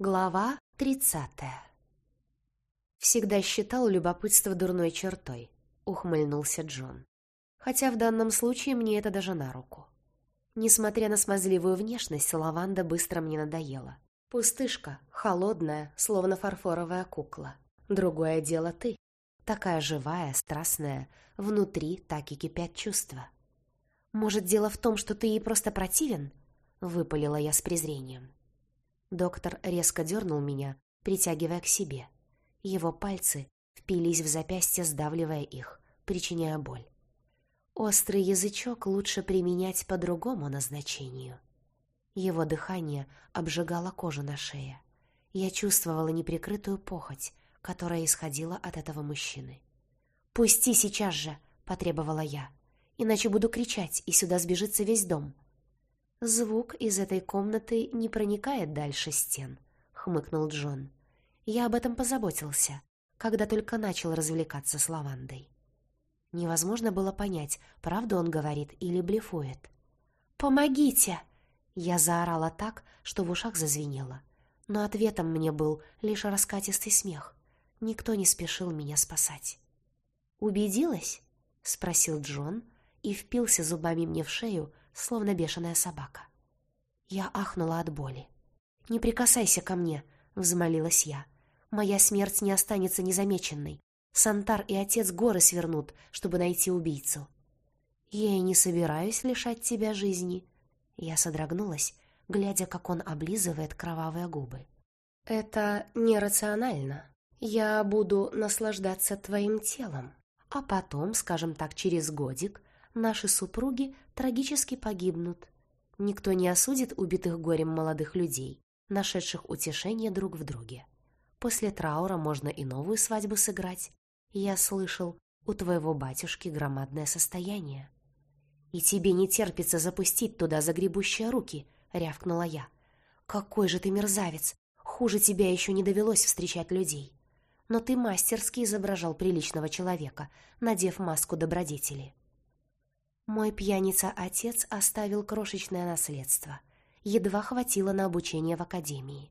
Глава тридцатая «Всегда считал любопытство дурной чертой», — ухмыльнулся Джон. «Хотя в данном случае мне это даже на руку. Несмотря на смазливую внешность, лаванда быстро мне надоела. Пустышка, холодная, словно фарфоровая кукла. Другое дело ты. Такая живая, страстная, внутри так и кипят чувства. Может, дело в том, что ты ей просто противен?» — выпалила я с презрением. Доктор резко дернул меня, притягивая к себе. Его пальцы впились в запястья, сдавливая их, причиняя боль. Острый язычок лучше применять по другому назначению. Его дыхание обжигало кожу на шее. Я чувствовала неприкрытую похоть, которая исходила от этого мужчины. «Пусти сейчас же!» — потребовала я. «Иначе буду кричать, и сюда сбежится весь дом». «Звук из этой комнаты не проникает дальше стен», — хмыкнул Джон. «Я об этом позаботился, когда только начал развлекаться с лавандой». Невозможно было понять, правду он говорит или блефует. «Помогите!» Я заорала так, что в ушах зазвенело. Но ответом мне был лишь раскатистый смех. Никто не спешил меня спасать. «Убедилась?» — спросил Джон и впился зубами мне в шею, словно бешеная собака. Я ахнула от боли. «Не прикасайся ко мне!» — взмолилась я. «Моя смерть не останется незамеченной. Сантар и отец горы свернут, чтобы найти убийцу. Я и не собираюсь лишать тебя жизни. Я содрогнулась, глядя, как он облизывает кровавые губы. Это нерационально. Я буду наслаждаться твоим телом. А потом, скажем так, через годик, наши супруги трагически погибнут. Никто не осудит убитых горем молодых людей, нашедших утешение друг в друге. После траура можно и новую свадьбу сыграть, я слышал, у твоего батюшки громадное состояние. И тебе не терпится запустить туда загребущие руки, рявкнула я. Какой же ты мерзавец! Хуже тебя еще не довелось встречать людей. Но ты мастерски изображал приличного человека, надев маску добродетели. Мой пьяница-отец оставил крошечное наследство. Едва хватило на обучение в академии.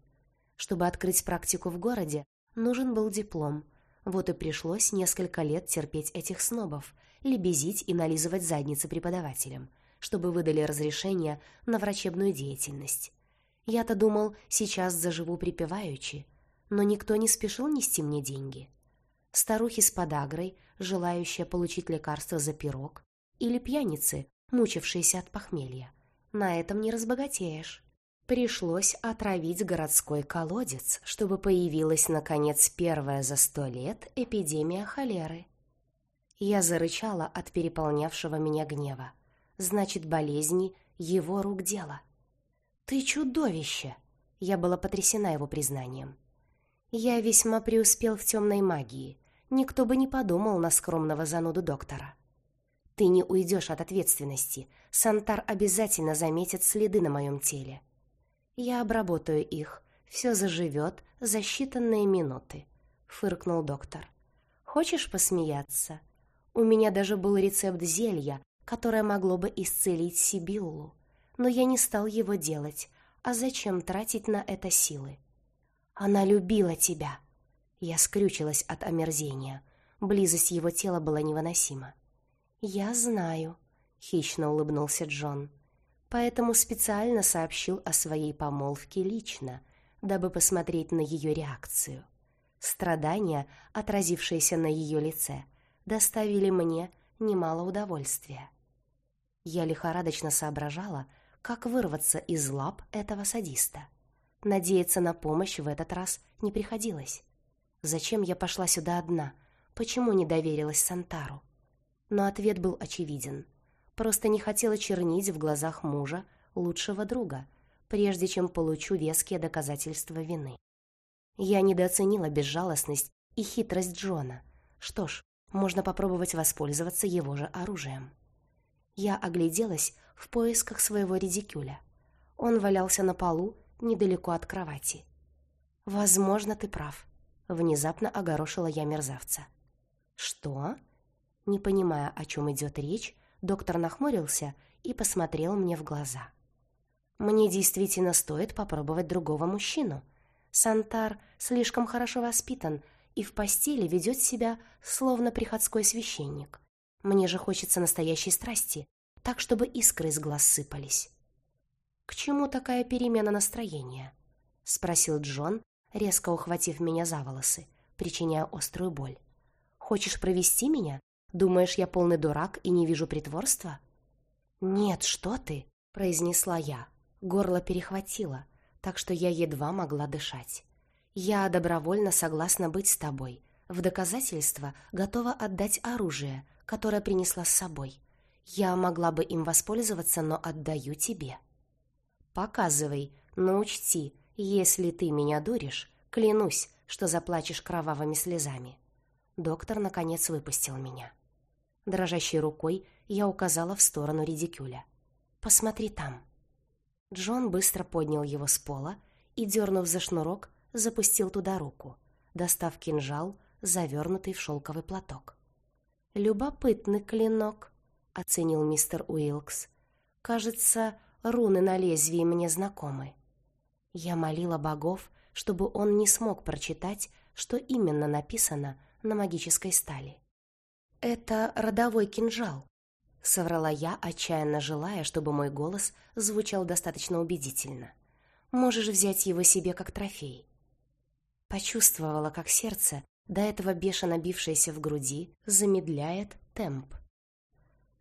Чтобы открыть практику в городе, нужен был диплом, вот и пришлось несколько лет терпеть этих снобов, лебезить и нализывать задницы преподавателям, чтобы выдали разрешение на врачебную деятельность. Я-то думал, сейчас заживу припеваючи, но никто не спешил нести мне деньги. Старухи с подагрой, желающие получить лекарство за пирог, или пьяницы, мучившиеся от похмелья. На этом не разбогатеешь. Пришлось отравить городской колодец, чтобы появилась, наконец, первая за сто лет эпидемия холеры. Я зарычала от переполнявшего меня гнева. Значит, болезни — его рук дело. «Ты чудовище!» Я была потрясена его признанием. Я весьма преуспел в темной магии. Никто бы не подумал на скромного зануду доктора. Ты не уйдешь от ответственности. Сантар обязательно заметит следы на моем теле. Я обработаю их. Все заживет за считанные минуты», — фыркнул доктор. «Хочешь посмеяться? У меня даже был рецепт зелья, которое могло бы исцелить Сибиллу. Но я не стал его делать. А зачем тратить на это силы? Она любила тебя. Я скрючилась от омерзения. Близость его тела была невыносима. «Я знаю», — хищно улыбнулся Джон поэтому специально сообщил о своей помолвке лично, дабы посмотреть на ее реакцию. Страдания, отразившиеся на ее лице, доставили мне немало удовольствия. Я лихорадочно соображала, как вырваться из лап этого садиста. Надеяться на помощь в этот раз не приходилось. Зачем я пошла сюда одна? Почему не доверилась Сантару? Но ответ был очевиден. Просто не хотела чернить в глазах мужа лучшего друга, прежде чем получу веские доказательства вины. Я недооценила безжалостность и хитрость Джона. Что ж, можно попробовать воспользоваться его же оружием. Я огляделась в поисках своего редикюля. Он валялся на полу недалеко от кровати. «Возможно, ты прав», — внезапно огорошила я мерзавца. «Что?» Не понимая, о чем идет речь, Доктор нахмурился и посмотрел мне в глаза. «Мне действительно стоит попробовать другого мужчину. Сантар слишком хорошо воспитан и в постели ведет себя словно приходской священник. Мне же хочется настоящей страсти, так, чтобы искры из глаз сыпались. «К чему такая перемена настроения?» — спросил Джон, резко ухватив меня за волосы, причиняя острую боль. «Хочешь провести меня? Думаешь, я полный дурак и не вижу притворства?» «Нет, что ты!» — произнесла я. Горло перехватило, так что я едва могла дышать. «Я добровольно согласна быть с тобой. В доказательство готова отдать оружие, которое принесла с собой. Я могла бы им воспользоваться, но отдаю тебе». «Показывай, но учти, если ты меня дуришь, клянусь, что заплачешь кровавыми слезами». Доктор, наконец, выпустил меня. Дрожащей рукой я указала в сторону редикюля. «Посмотри там». Джон быстро поднял его с пола и, дернув за шнурок, запустил туда руку, достав кинжал, завернутый в шелковый платок. «Любопытный клинок», — оценил мистер Уилкс. «Кажется, руны на лезвии мне знакомы». Я молила богов, чтобы он не смог прочитать, что именно написано на магической стали. «Это родовой кинжал», — соврала я, отчаянно желая, чтобы мой голос звучал достаточно убедительно. «Можешь взять его себе как трофей». Почувствовала, как сердце, до этого бешено бившееся в груди, замедляет темп.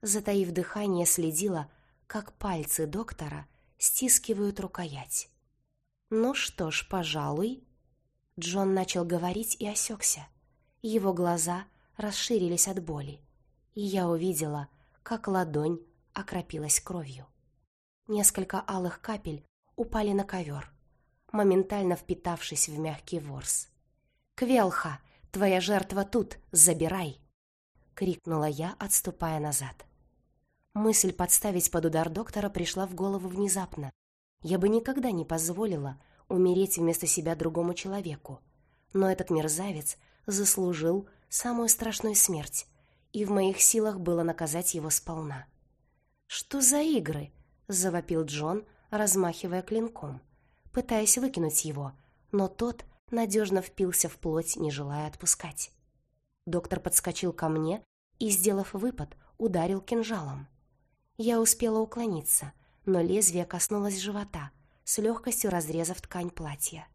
Затаив дыхание, следила, как пальцы доктора стискивают рукоять. «Ну что ж, пожалуй...» Джон начал говорить и осекся. Его глаза расширились от боли, и я увидела, как ладонь окропилась кровью. Несколько алых капель упали на ковер, моментально впитавшись в мягкий ворс. «Квелха, твоя жертва тут, забирай!» — крикнула я, отступая назад. Мысль подставить под удар доктора пришла в голову внезапно. Я бы никогда не позволила умереть вместо себя другому человеку. Но этот мерзавец заслужил самую страшную смерть, и в моих силах было наказать его сполна. «Что за игры?» — завопил Джон, размахивая клинком, пытаясь выкинуть его, но тот надежно впился в плоть, не желая отпускать. Доктор подскочил ко мне и, сделав выпад, ударил кинжалом. Я успела уклониться, но лезвие коснулось живота, с легкостью разрезав ткань платья.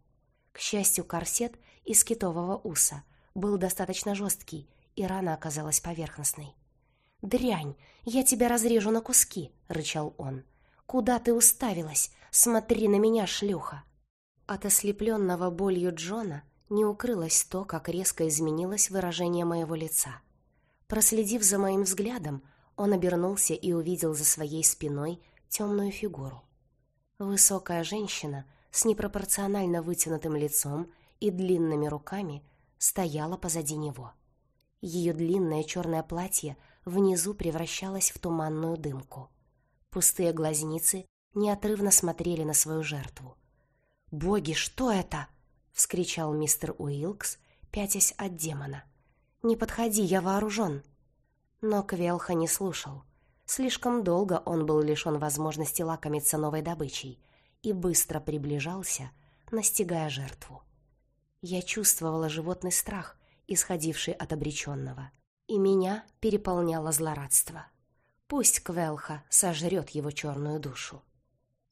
К счастью, корсет из китового уса был достаточно жесткий, и рана оказалась поверхностной. «Дрянь, я тебя разрежу на куски!» — рычал он. «Куда ты уставилась? Смотри на меня, шлюха!» От ослепленного болью Джона не укрылось то, как резко изменилось выражение моего лица. Проследив за моим взглядом, он обернулся и увидел за своей спиной темную фигуру. Высокая женщина с непропорционально вытянутым лицом и длинными руками стояла позади него. Ее длинное черное платье внизу превращалось в туманную дымку. Пустые глазницы неотрывно смотрели на свою жертву. «Боги, что это?» — вскричал мистер Уилкс, пятясь от демона. «Не подходи, я вооружен!» Но Квелха не слушал. Слишком долго он был лишен возможности лакомиться новой добычей и быстро приближался, настигая жертву. Я чувствовала животный страх, исходивший от обреченного, и меня переполняло злорадство. Пусть Квелха сожрет его черную душу.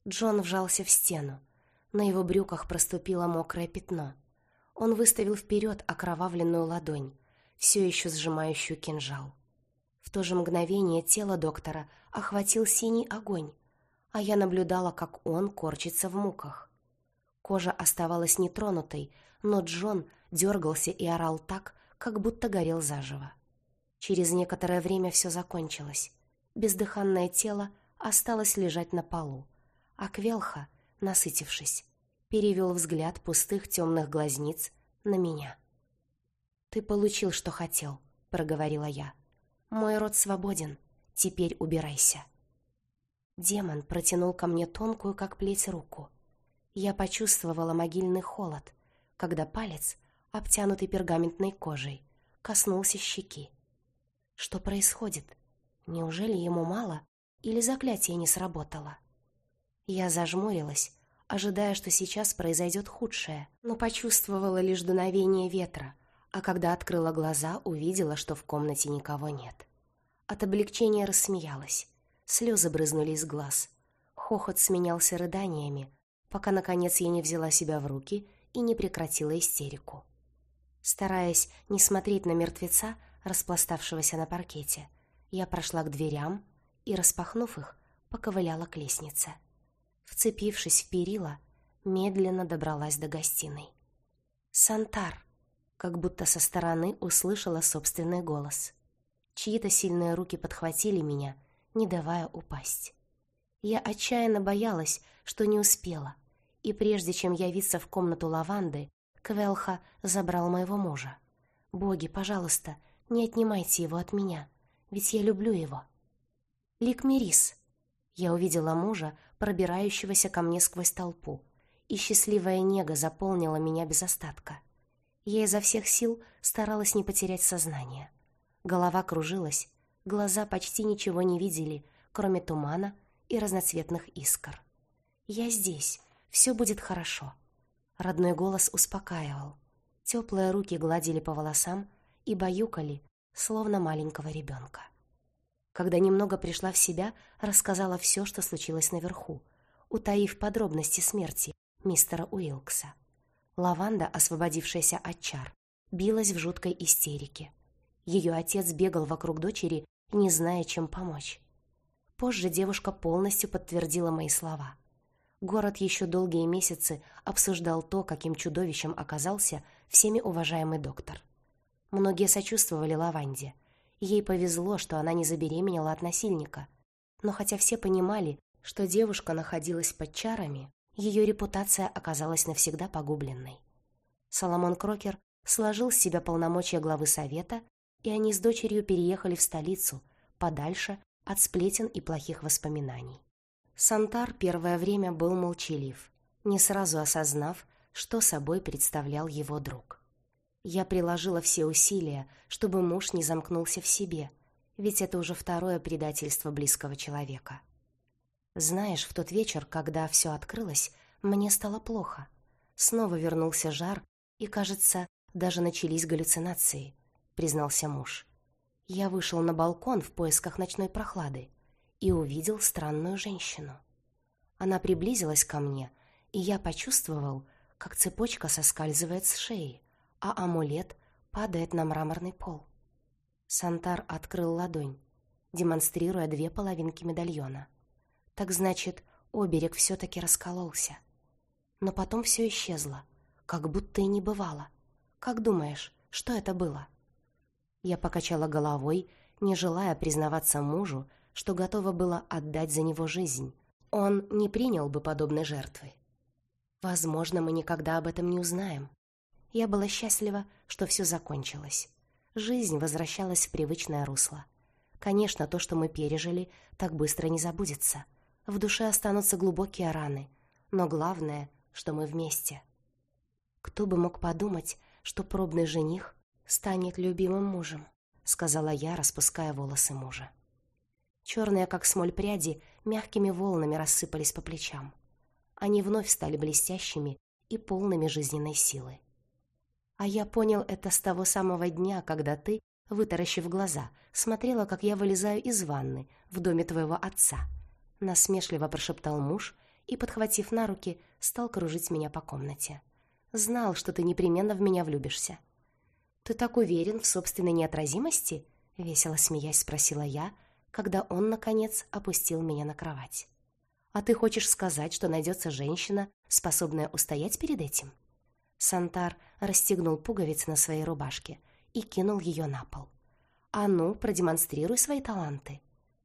Джон вжался в стену. На его брюках проступило мокрое пятно. Он выставил вперед окровавленную ладонь, все еще сжимающую кинжал. В то же мгновение тело доктора охватил синий огонь, а я наблюдала, как он корчится в муках. Кожа оставалась нетронутой, но Джон дергался и орал так, как будто горел заживо. Через некоторое время все закончилось. Бездыханное тело осталось лежать на полу, а Квелха, насытившись, перевел взгляд пустых темных глазниц на меня. «Ты получил, что хотел», — проговорила я. Мой рот свободен. Теперь убирайся. Демон протянул ко мне тонкую, как плеть, руку. Я почувствовала могильный холод, когда палец, обтянутый пергаментной кожей, коснулся щеки. Что происходит? Неужели ему мало или заклятие не сработало? Я зажмурилась, ожидая, что сейчас произойдет худшее, но почувствовала лишь дуновение ветра, а когда открыла глаза, увидела, что в комнате никого нет. От облегчения рассмеялась. Слезы брызнули из глаз. Хохот сменялся рыданиями, пока, наконец, я не взяла себя в руки и не прекратила истерику. Стараясь не смотреть на мертвеца, распластавшегося на паркете, я прошла к дверям и, распахнув их, поковыляла к лестнице. Вцепившись в перила, медленно добралась до гостиной. «Сантар!» как будто со стороны услышала собственный голос. Чьи-то сильные руки подхватили меня, не давая упасть. Я отчаянно боялась, что не успела, и прежде чем явиться в комнату лаванды, Квелха забрал моего мужа. «Боги, пожалуйста, не отнимайте его от меня, ведь я люблю его». «Ликмерис!» Я увидела мужа, пробирающегося ко мне сквозь толпу, и счастливая нега заполнила меня без остатка. Я изо всех сил старалась не потерять сознание. Голова кружилась, глаза почти ничего не видели, кроме тумана и разноцветных искр. «Я здесь, все будет хорошо». Родной голос успокаивал. Теплые руки гладили по волосам и баюкали, словно маленького ребенка. Когда немного пришла в себя, рассказала все, что случилось наверху, утаив подробности смерти мистера Уилкса. Лаванда, освободившаяся от чар, билась в жуткой истерике. Ее отец бегал вокруг дочери, не зная, чем помочь. Позже девушка полностью подтвердила мои слова. Город еще долгие месяцы обсуждал то, каким чудовищем оказался всеми уважаемый доктор. Многие сочувствовали Лаванде. Ей повезло, что она не забеременела от насильника. Но хотя все понимали, что девушка находилась под чарами, ее репутация оказалась навсегда погубленной. Соломон Крокер сложил с себя полномочия главы совета, и они с дочерью переехали в столицу, подальше от сплетен и плохих воспоминаний. Сантар первое время был молчалив, не сразу осознав, что собой представлял его друг. Я приложила все усилия, чтобы муж не замкнулся в себе, ведь это уже второе предательство близкого человека. Знаешь, в тот вечер, когда все открылось, мне стало плохо. Снова вернулся жар, и, кажется, даже начались галлюцинации, признался муж я вышел на балкон в поисках ночной прохлады и увидел странную женщину. Она приблизилась ко мне, и я почувствовал, как цепочка соскальзывает с шеи, а амулет падает на мраморный пол. Сантар открыл ладонь, демонстрируя две половинки медальона. Так значит, оберег все-таки раскололся. Но потом все исчезло, как будто и не бывало. Как думаешь, что это было?» Я покачала головой, не желая признаваться мужу, что готова была отдать за него жизнь. Он не принял бы подобной жертвы. Возможно, мы никогда об этом не узнаем. Я была счастлива, что все закончилось. Жизнь возвращалась в привычное русло. Конечно, то, что мы пережили, так быстро не забудется. В душе останутся глубокие раны, но главное, что мы вместе. Кто бы мог подумать, что пробный жених станет любимым мужем», — сказала я, распуская волосы мужа. Черные, как смоль пряди, мягкими волнами рассыпались по плечам. Они вновь стали блестящими и полными жизненной силы. А я понял это с того самого дня, когда ты, вытаращив глаза, смотрела, как я вылезаю из ванны в доме твоего отца. Насмешливо прошептал муж и, подхватив на руки, стал кружить меня по комнате. Знал, что ты непременно в меня влюбишься. «Ты так уверен в собственной неотразимости?» — весело смеясь спросила я, когда он, наконец, опустил меня на кровать. «А ты хочешь сказать, что найдется женщина, способная устоять перед этим?» Сантар расстегнул пуговицы на своей рубашке и кинул ее на пол. «А ну, продемонстрируй свои таланты!»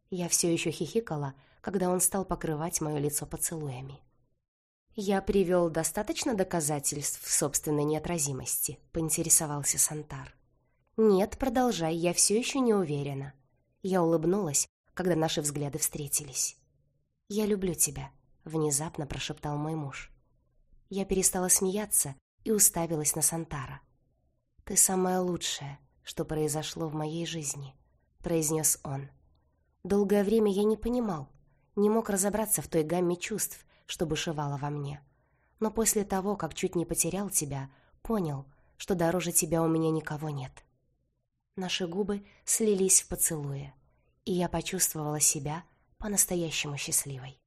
Я все еще хихикала, когда он стал покрывать мое лицо поцелуями. «Я привел достаточно доказательств собственной неотразимости», — поинтересовался Сантар. «Нет, продолжай, я все еще не уверена». Я улыбнулась, когда наши взгляды встретились. «Я люблю тебя», — внезапно прошептал мой муж. Я перестала смеяться и уставилась на Сантара. «Ты самое лучшее, что произошло в моей жизни», — произнес он. Долгое время я не понимал, не мог разобраться в той гамме чувств, что бушевало во мне. Но после того, как чуть не потерял тебя, понял, что дороже тебя у меня никого нет. Наши губы слились в поцелуе, и я почувствовала себя по-настоящему счастливой.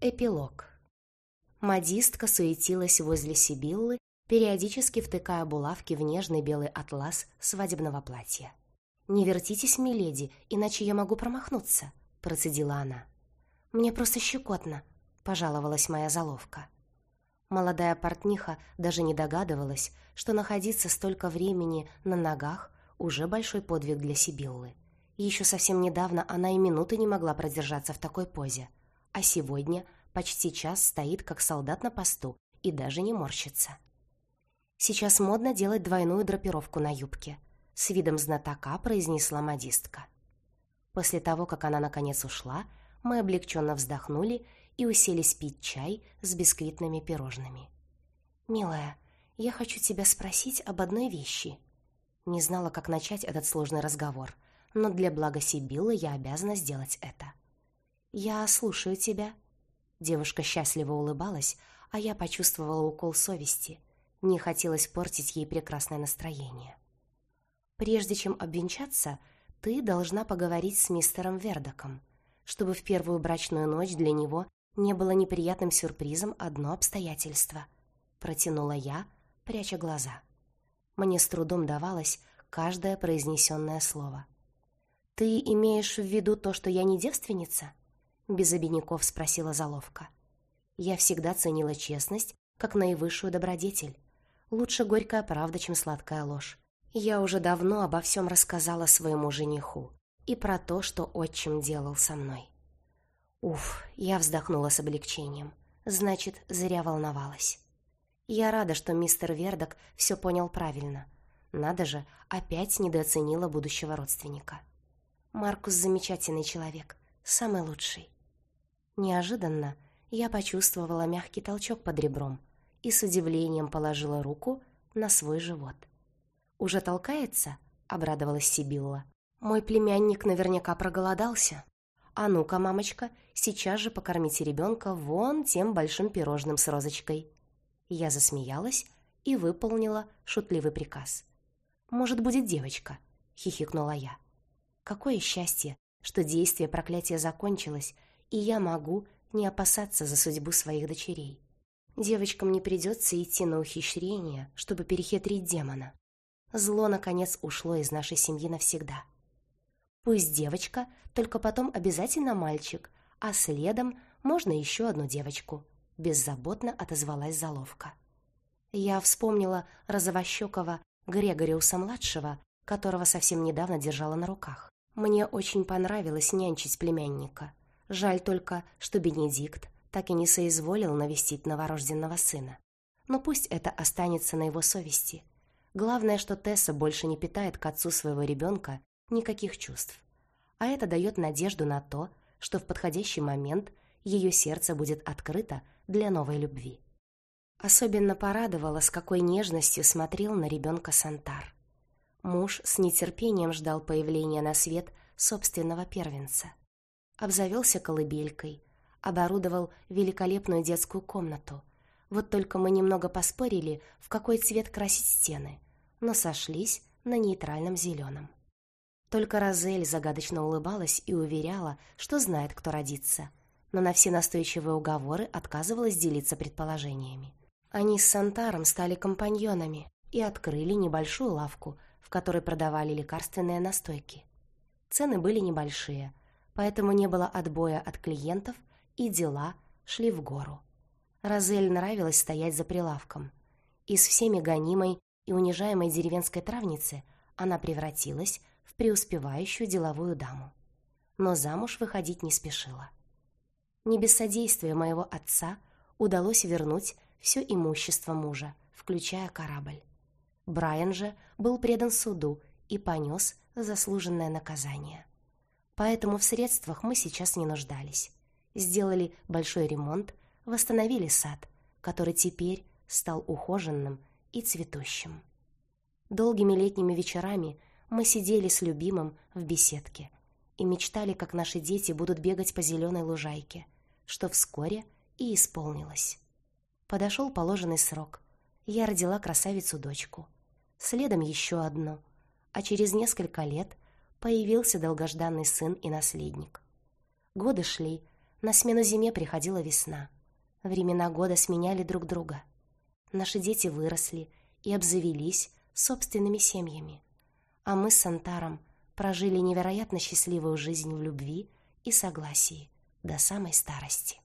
Эпилог. Модистка суетилась возле Сибиллы, периодически втыкая булавки в нежный белый атлас свадебного платья. «Не вертитесь, миледи, иначе я могу промахнуться», — процедила она. «Мне просто щекотно», — пожаловалась моя заловка. Молодая портниха даже не догадывалась, что находиться столько времени на ногах уже большой подвиг для Сибиллы. Еще совсем недавно она и минуты не могла продержаться в такой позе — а сегодня почти час стоит как солдат на посту и даже не морщится. Сейчас модно делать двойную драпировку на юбке. С видом знатока произнесла модистка. После того, как она наконец ушла, мы облегченно вздохнули и уселись пить чай с бисквитными пирожными. «Милая, я хочу тебя спросить об одной вещи». Не знала, как начать этот сложный разговор, но для блага Сибиллы я обязана сделать это. «Я слушаю тебя». Девушка счастливо улыбалась, а я почувствовала укол совести. Не хотелось портить ей прекрасное настроение. «Прежде чем обвенчаться, ты должна поговорить с мистером Вердоком, чтобы в первую брачную ночь для него не было неприятным сюрпризом одно обстоятельство», протянула я, пряча глаза. Мне с трудом давалось каждое произнесенное слово. «Ты имеешь в виду то, что я не девственница?» Без обиняков спросила Заловка. Я всегда ценила честность как наивысшую добродетель. Лучше горькая правда, чем сладкая ложь. Я уже давно обо всем рассказала своему жениху. И про то, что отчим делал со мной. Уф, я вздохнула с облегчением. Значит, зря волновалась. Я рада, что мистер Вердок все понял правильно. Надо же, опять недооценила будущего родственника. Маркус замечательный человек, самый лучший. Неожиданно я почувствовала мягкий толчок под ребром и с удивлением положила руку на свой живот. «Уже толкается?» — обрадовалась Сибилла. «Мой племянник наверняка проголодался. А ну-ка, мамочка, сейчас же покормите ребенка вон тем большим пирожным с розочкой». Я засмеялась и выполнила шутливый приказ. «Может, будет девочка?» — хихикнула я. «Какое счастье, что действие проклятия закончилось, и я могу не опасаться за судьбу своих дочерей. Девочкам не придется идти на ухищрение, чтобы перехитрить демона. Зло, наконец, ушло из нашей семьи навсегда. Пусть девочка, только потом обязательно мальчик, а следом можно еще одну девочку. Беззаботно отозвалась заловка. Я вспомнила розовощекого Грегориуса-младшего, которого совсем недавно держала на руках. Мне очень понравилось нянчить племянника — Жаль только, что Бенедикт так и не соизволил навестить новорожденного сына. Но пусть это останется на его совести. Главное, что Тесса больше не питает к отцу своего ребенка никаких чувств. А это дает надежду на то, что в подходящий момент ее сердце будет открыто для новой любви. Особенно порадовало, с какой нежностью смотрел на ребенка Сантар. Муж с нетерпением ждал появления на свет собственного первенца – обзавелся колыбелькой, оборудовал великолепную детскую комнату. Вот только мы немного поспорили, в какой цвет красить стены, но сошлись на нейтральном зеленом. Только Розель загадочно улыбалась и уверяла, что знает, кто родится, но на все настойчивые уговоры отказывалась делиться предположениями. Они с Сантаром стали компаньонами и открыли небольшую лавку, в которой продавали лекарственные настойки. Цены были небольшие – поэтому не было отбоя от клиентов, и дела шли в гору. Розель нравилось стоять за прилавком. Из всеми гонимой и унижаемой деревенской травницы она превратилась в преуспевающую деловую даму. Но замуж выходить не спешила. Не без содействия моего отца удалось вернуть все имущество мужа, включая корабль. Брайан же был предан суду и понес заслуженное наказание поэтому в средствах мы сейчас не нуждались. Сделали большой ремонт, восстановили сад, который теперь стал ухоженным и цветущим. Долгими летними вечерами мы сидели с любимым в беседке и мечтали, как наши дети будут бегать по зеленой лужайке, что вскоре и исполнилось. Подошел положенный срок. Я родила красавицу-дочку. Следом еще одну. А через несколько лет появился долгожданный сын и наследник. Годы шли, на смену зиме приходила весна. Времена года сменяли друг друга. Наши дети выросли и обзавелись собственными семьями. А мы с Сантаром прожили невероятно счастливую жизнь в любви и согласии до самой старости.